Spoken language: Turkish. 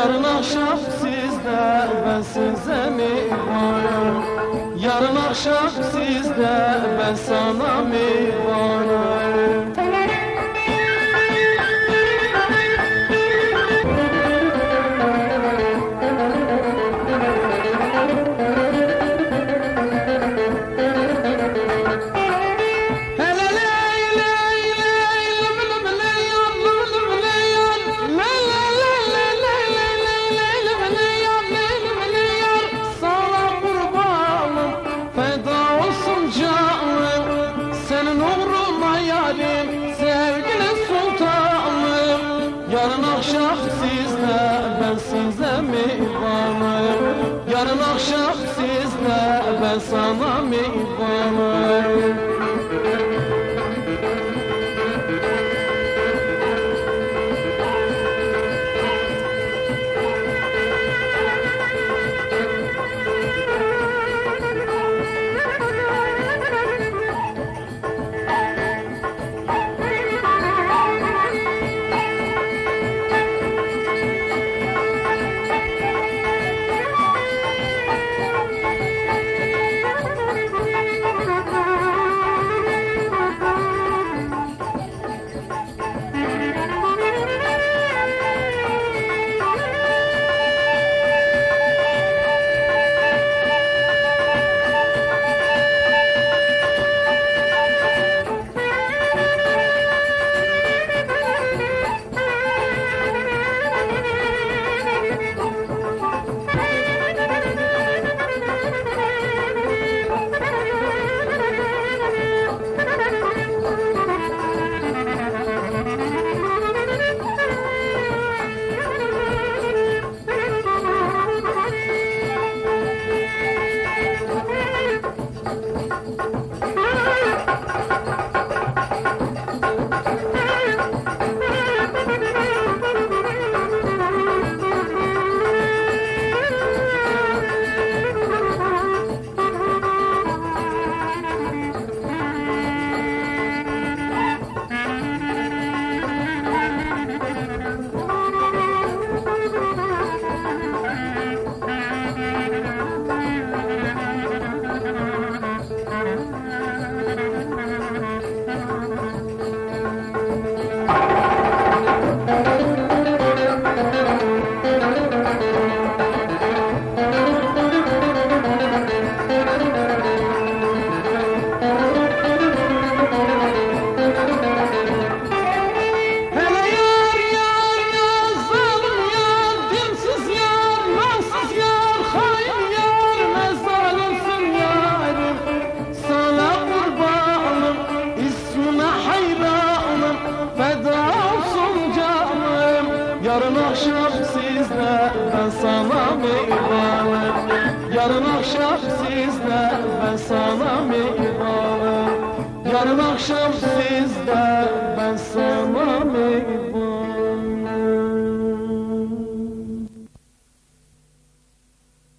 Yarın akşam sizde ben size mi varım? Yarın akşam sizde ben sana mi varım akşam sizle ben size mihmanım Yarın akşam sizle ben sana mihmanım Yarın akşam sizde ben sana meyvanım Yarın akşam sizde ben sana meyvanım Yarın akşam sizde ben sana